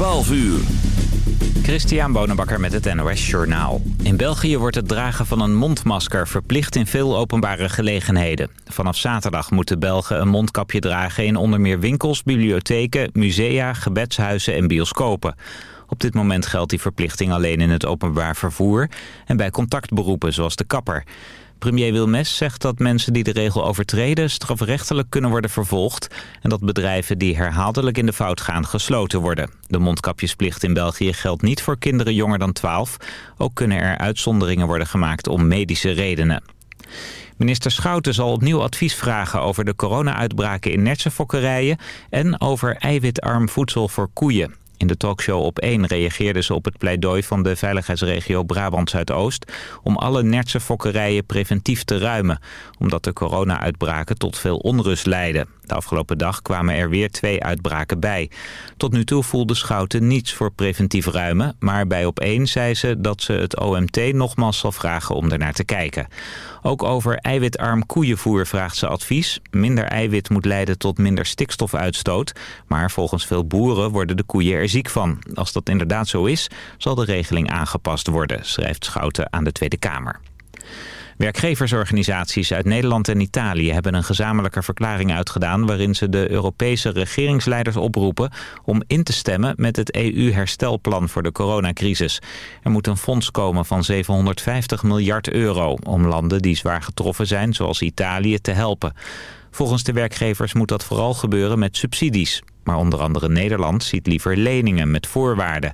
12 uur. Christian Bonenbakker met het NOS Journaal. In België wordt het dragen van een mondmasker verplicht in veel openbare gelegenheden. Vanaf zaterdag moeten Belgen een mondkapje dragen in onder meer winkels, bibliotheken, musea, gebedshuizen en bioscopen. Op dit moment geldt die verplichting alleen in het openbaar vervoer en bij contactberoepen zoals de kapper. Premier Wilmes zegt dat mensen die de regel overtreden strafrechtelijk kunnen worden vervolgd... en dat bedrijven die herhaaldelijk in de fout gaan gesloten worden. De mondkapjesplicht in België geldt niet voor kinderen jonger dan 12. Ook kunnen er uitzonderingen worden gemaakt om medische redenen. Minister Schouten zal opnieuw advies vragen over de corona-uitbraken in nertsenfokkerijen... en over eiwitarm voedsel voor koeien. In de talkshow op 1 reageerde ze op het pleidooi van de veiligheidsregio Brabant-Zuidoost... om alle nertse fokkerijen preventief te ruimen... omdat de corona-uitbraken tot veel onrust leiden. De afgelopen dag kwamen er weer twee uitbraken bij. Tot nu toe voelde Schouten niets voor preventief ruimen... maar bij op 1 zei ze dat ze het OMT nogmaals zal vragen om ernaar te kijken. Ook over eiwitarm koeienvoer vraagt ze advies. Minder eiwit moet leiden tot minder stikstofuitstoot... maar volgens veel boeren worden de koeien er ziek van. Als dat inderdaad zo is, zal de regeling aangepast worden... schrijft Schouten aan de Tweede Kamer. Werkgeversorganisaties uit Nederland en Italië hebben een gezamenlijke verklaring uitgedaan... waarin ze de Europese regeringsleiders oproepen om in te stemmen met het EU-herstelplan voor de coronacrisis. Er moet een fonds komen van 750 miljard euro om landen die zwaar getroffen zijn, zoals Italië, te helpen. Volgens de werkgevers moet dat vooral gebeuren met subsidies. Maar onder andere Nederland ziet liever leningen met voorwaarden.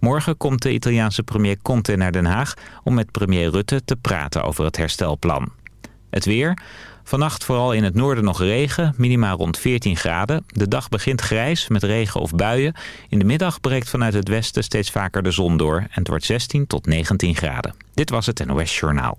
Morgen komt de Italiaanse premier Conte naar Den Haag om met premier Rutte te praten over het herstelplan. Het weer. Vannacht vooral in het noorden nog regen, minimaal rond 14 graden. De dag begint grijs met regen of buien. In de middag breekt vanuit het westen steeds vaker de zon door en het wordt 16 tot 19 graden. Dit was het NOS Journaal.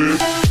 Stavanger,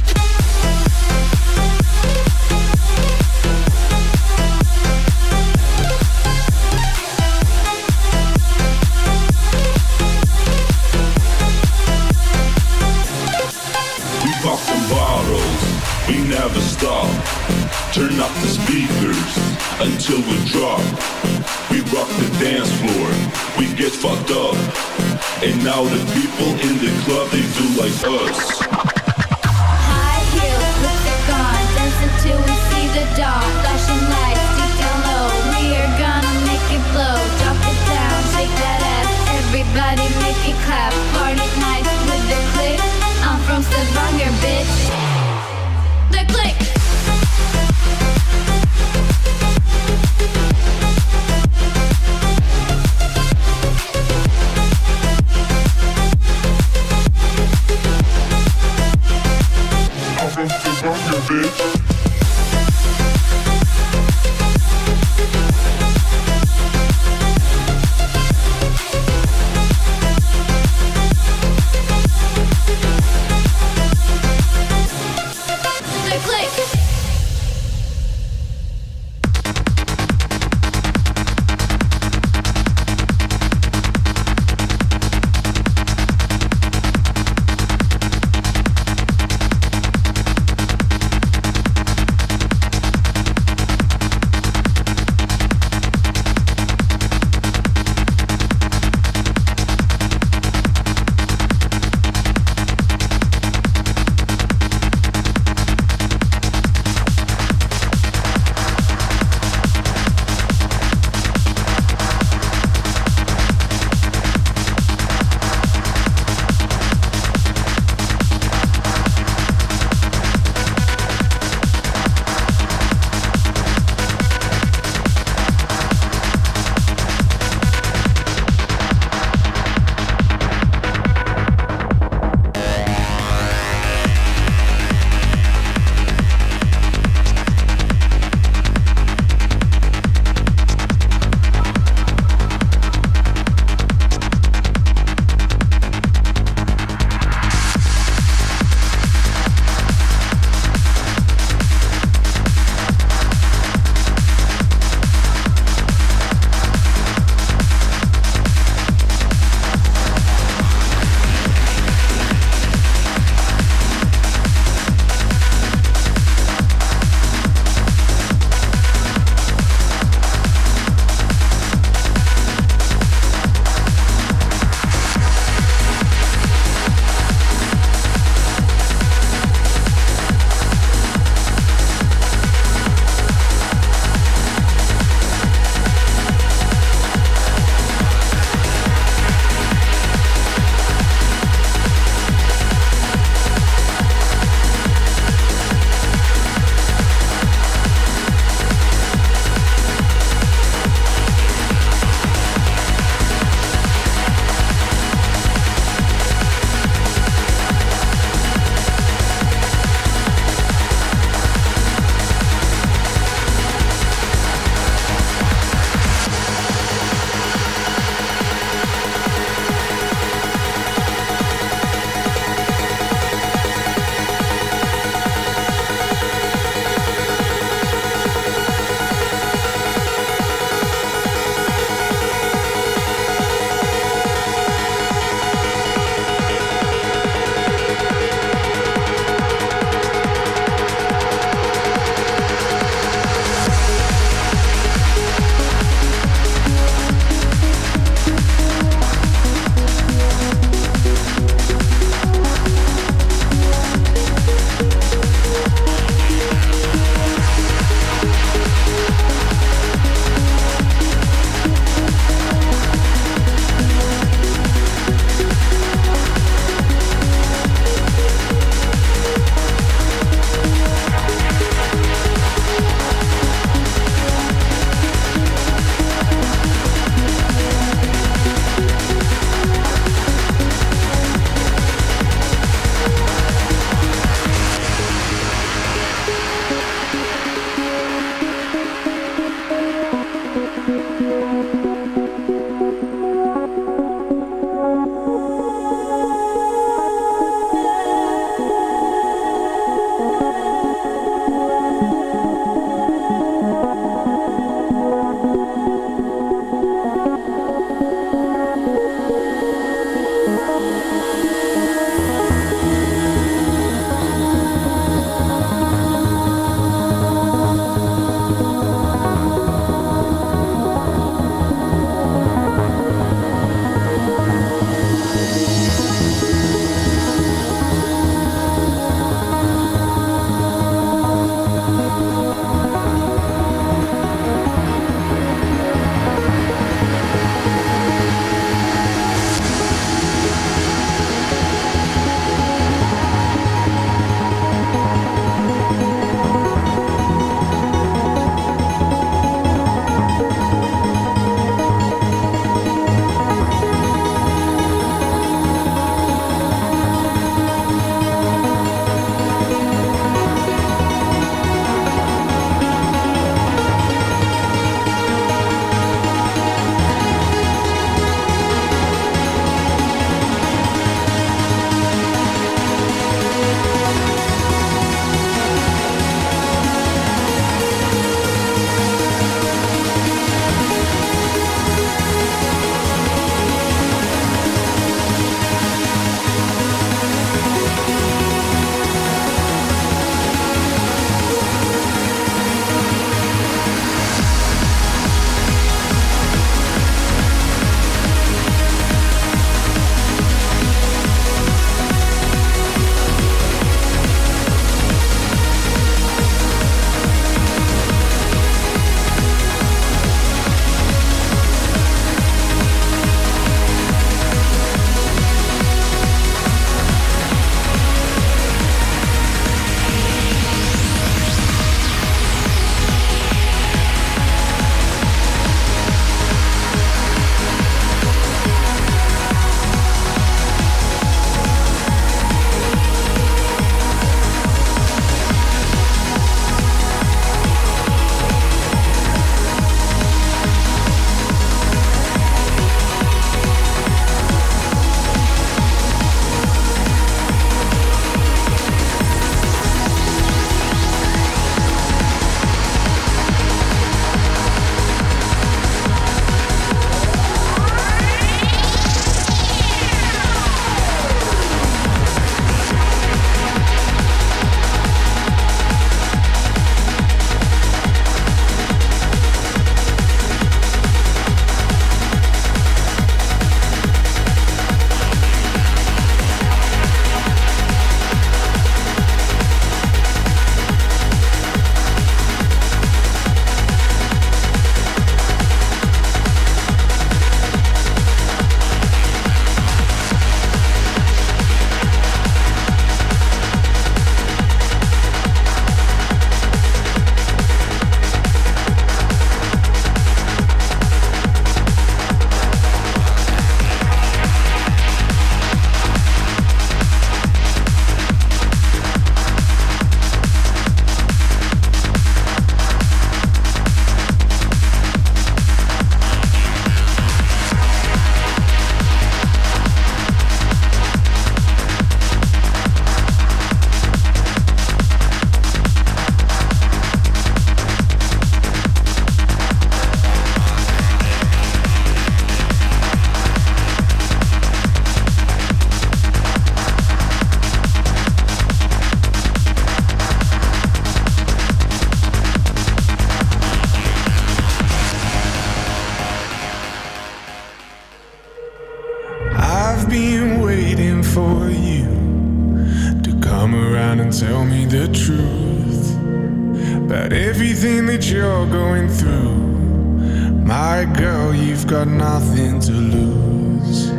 going through. My girl, you've got nothing to lose.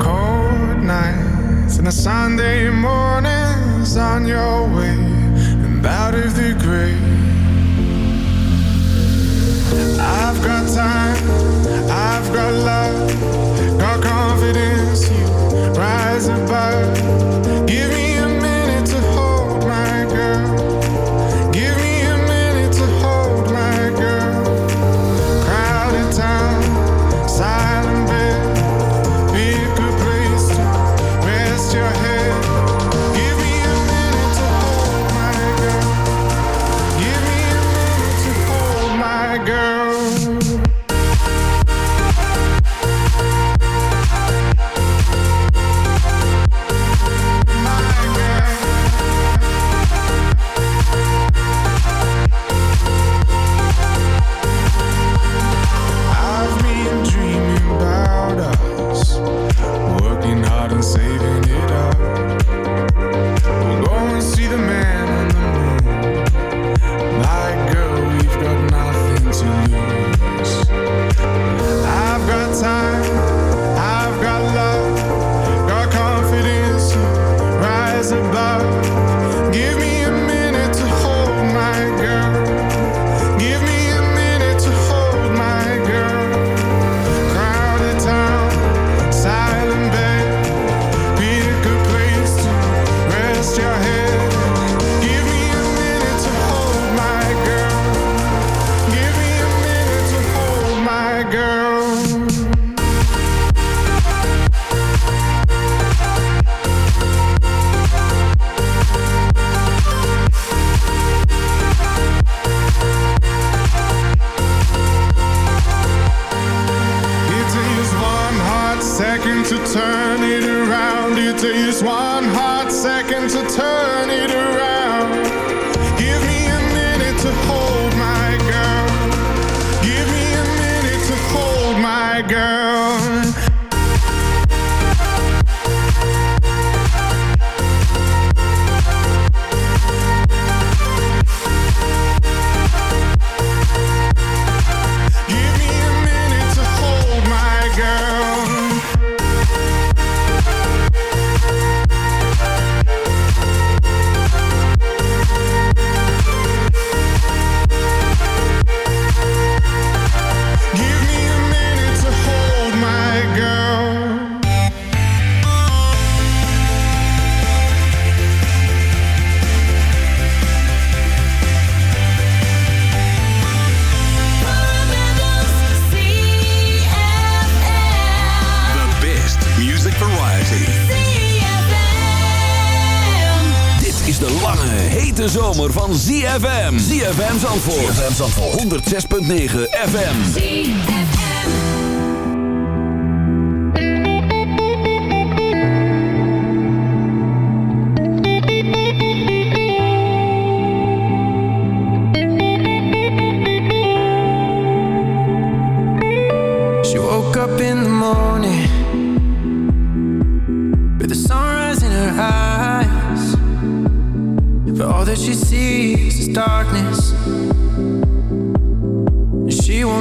Cold nights and a Sunday morning's on your way and out of the grave. I've got time, I've got love, got confidence. You rise above, give me.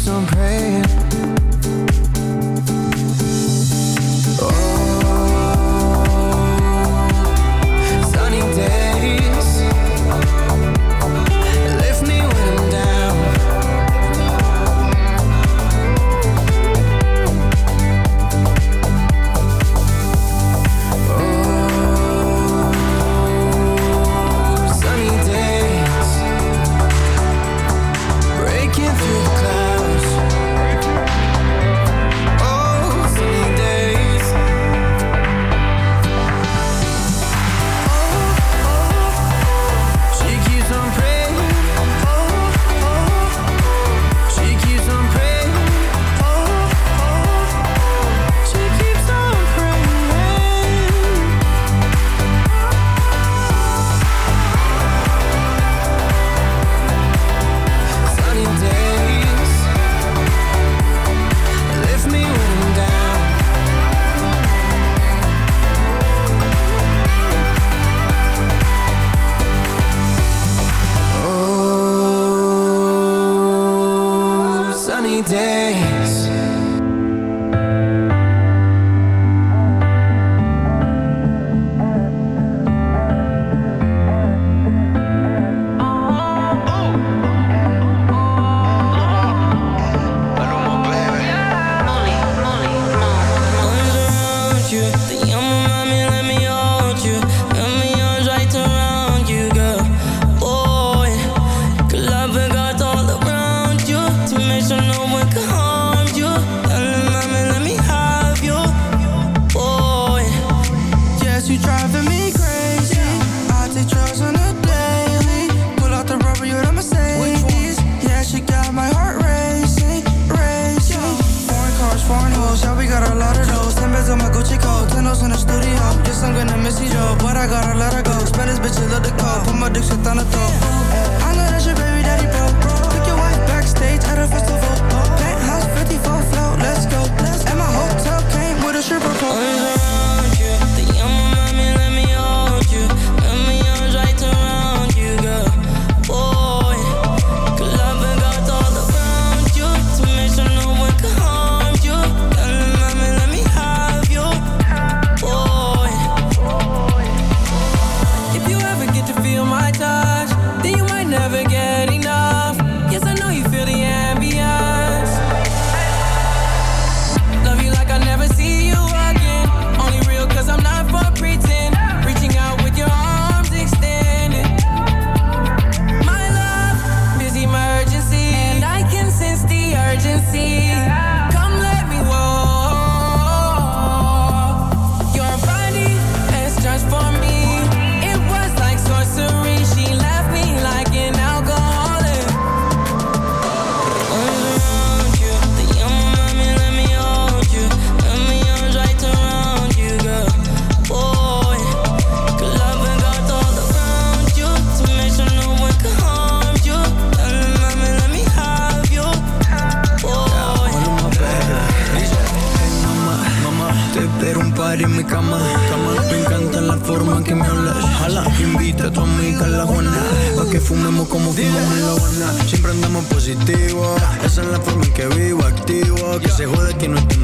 keeps on praying. Gucci coat, tendos in the studio. Guess I'm gonna miss you, Joe, but I gotta let her go. Spend this bitch a little cold, put my dick shit on the throat. I know that's your baby daddy, bro. Took your wife backstage at a festival. Penthouse 54 float, let's go. And my hotel came with a stripper pole. como fumamos en la Habana. Siempre andamos positivo. Esa es la forma en que vivo, activo. Que se jode que no estoy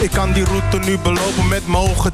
Ik kan die route nu belopen met mijn.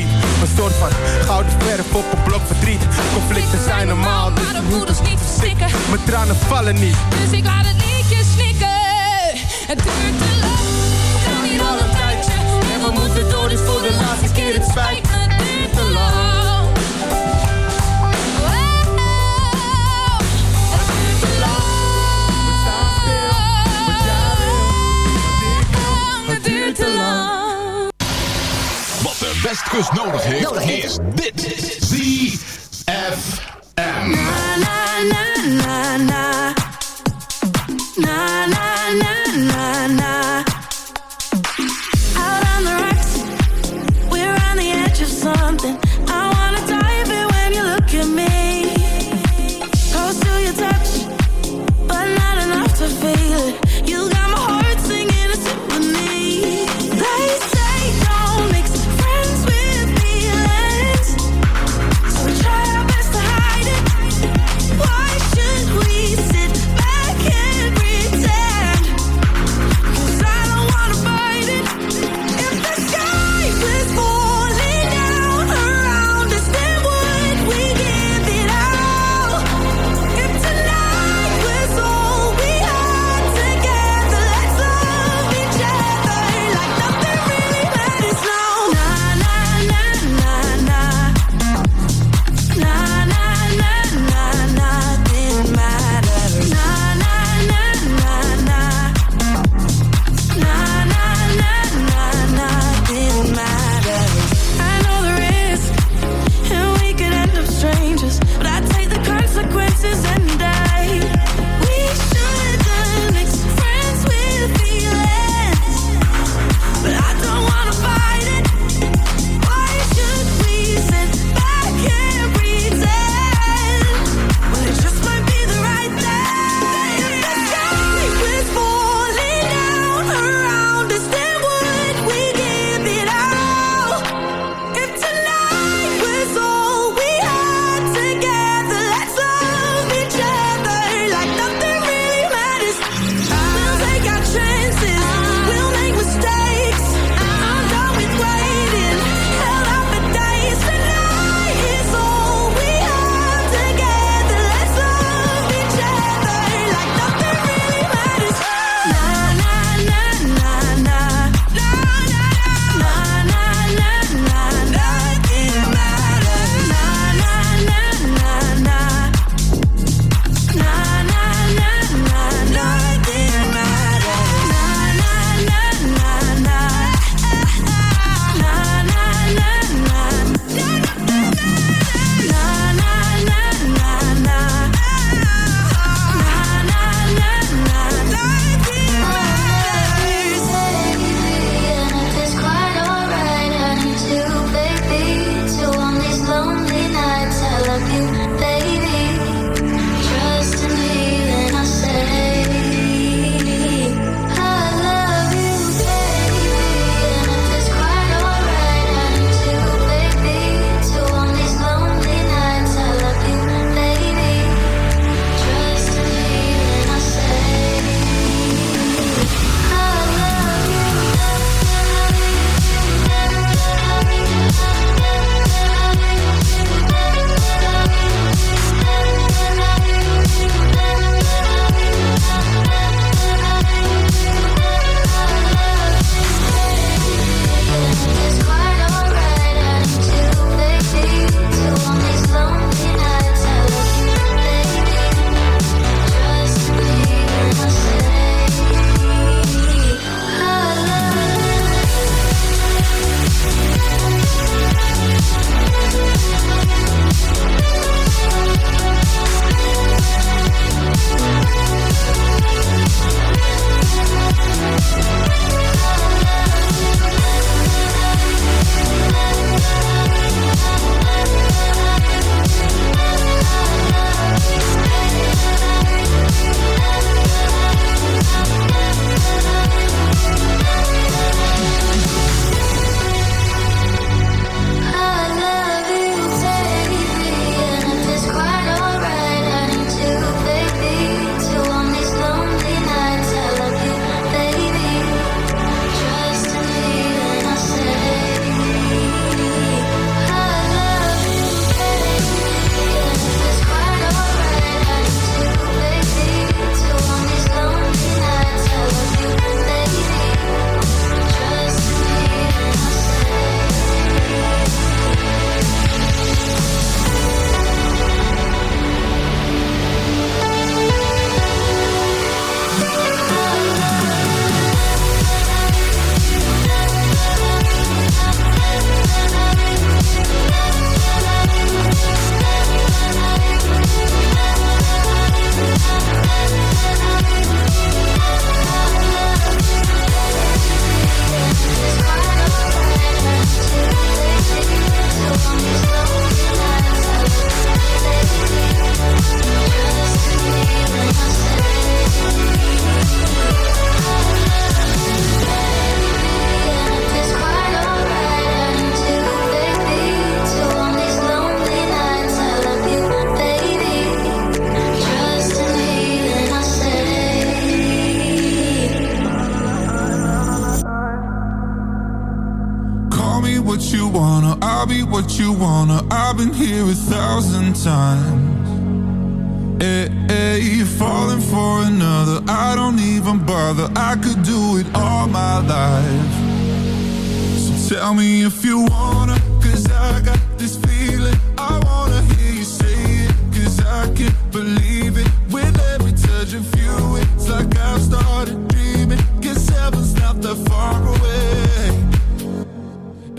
Een soort van gouden verf op een blok verdriet. Conflicten zijn normaal, dus Maar de moeders niet verstikken. mijn tranen vallen niet. Dus ik laat het liedje snikken. Het duurt te lang We gaan hier al een tijdje. En we moeten door, dus voor de laatste keer Het spijt. me, Westkust nodig heeft, nodig heeft. is dit. ZFM. Na, na, na.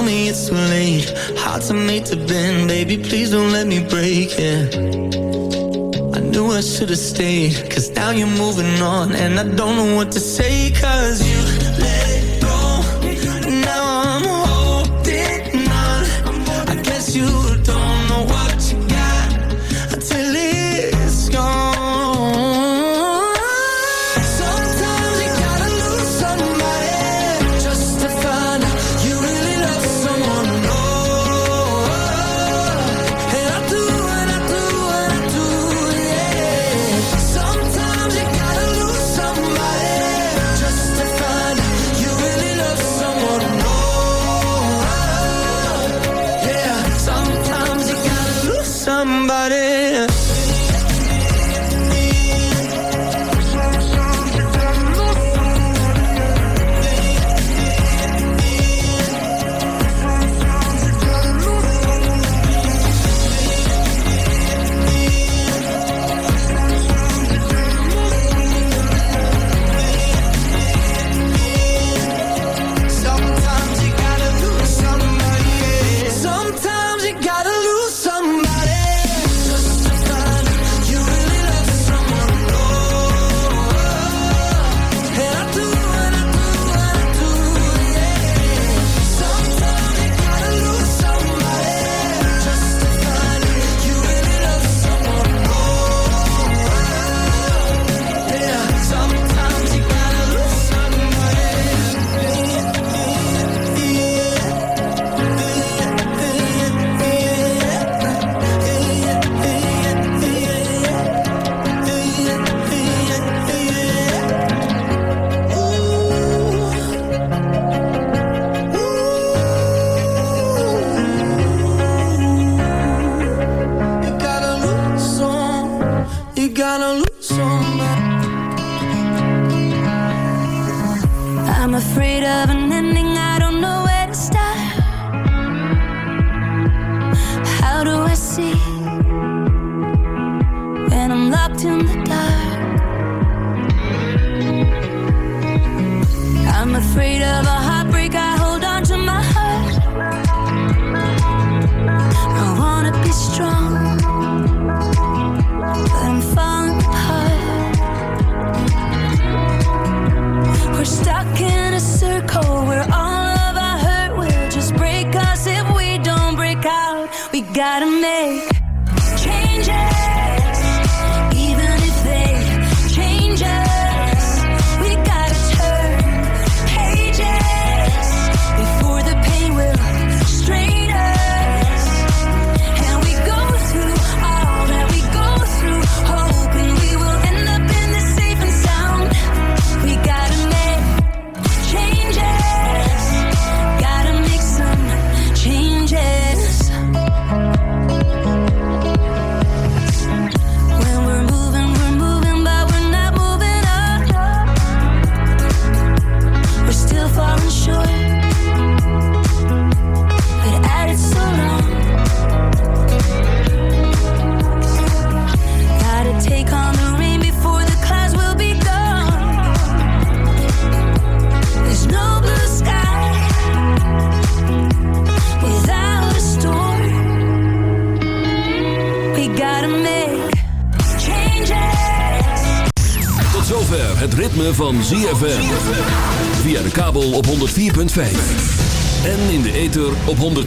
tell me it's too late. Hearts are made to bend, baby. Please don't let me break it. I knew I should have stayed, cause now you're moving on. And I don't know what to say, cause you